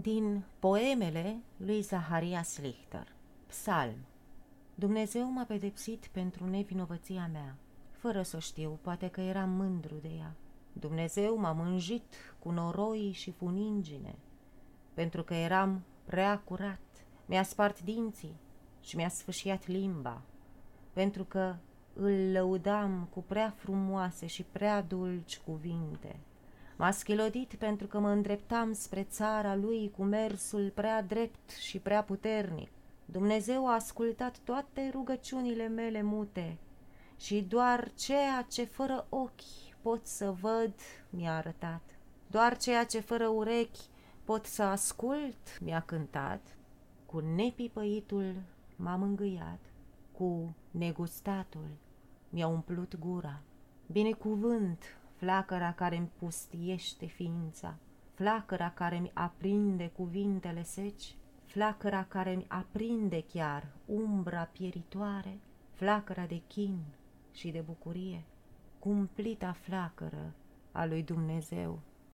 Din poemele lui Zaharia Slichter Psalm Dumnezeu m-a pedepsit pentru nevinovăția mea. Fără să știu, poate că eram mândru de ea. Dumnezeu m-a mânjit cu noroi și funingine, pentru că eram prea curat. Mi-a spart dinții și mi-a sfâșiat limba, pentru că îl lăudam cu prea frumoase și prea dulci cuvinte. M-a schilodit pentru că mă îndreptam spre țara lui cu mersul prea drept și prea puternic. Dumnezeu a ascultat toate rugăciunile mele mute și doar ceea ce fără ochi pot să văd mi-a arătat. Doar ceea ce fără urechi pot să ascult mi-a cântat. Cu nepipăitul m-a mângâiat, cu negustatul mi-a umplut gura. Binecuvânt flacăra care îmi pustiește ființa, flacăra care mi aprinde cuvintele seci, flacăra care mi aprinde chiar umbra pieritoare, flacăra de chin și de bucurie, cumplita flacără a lui Dumnezeu.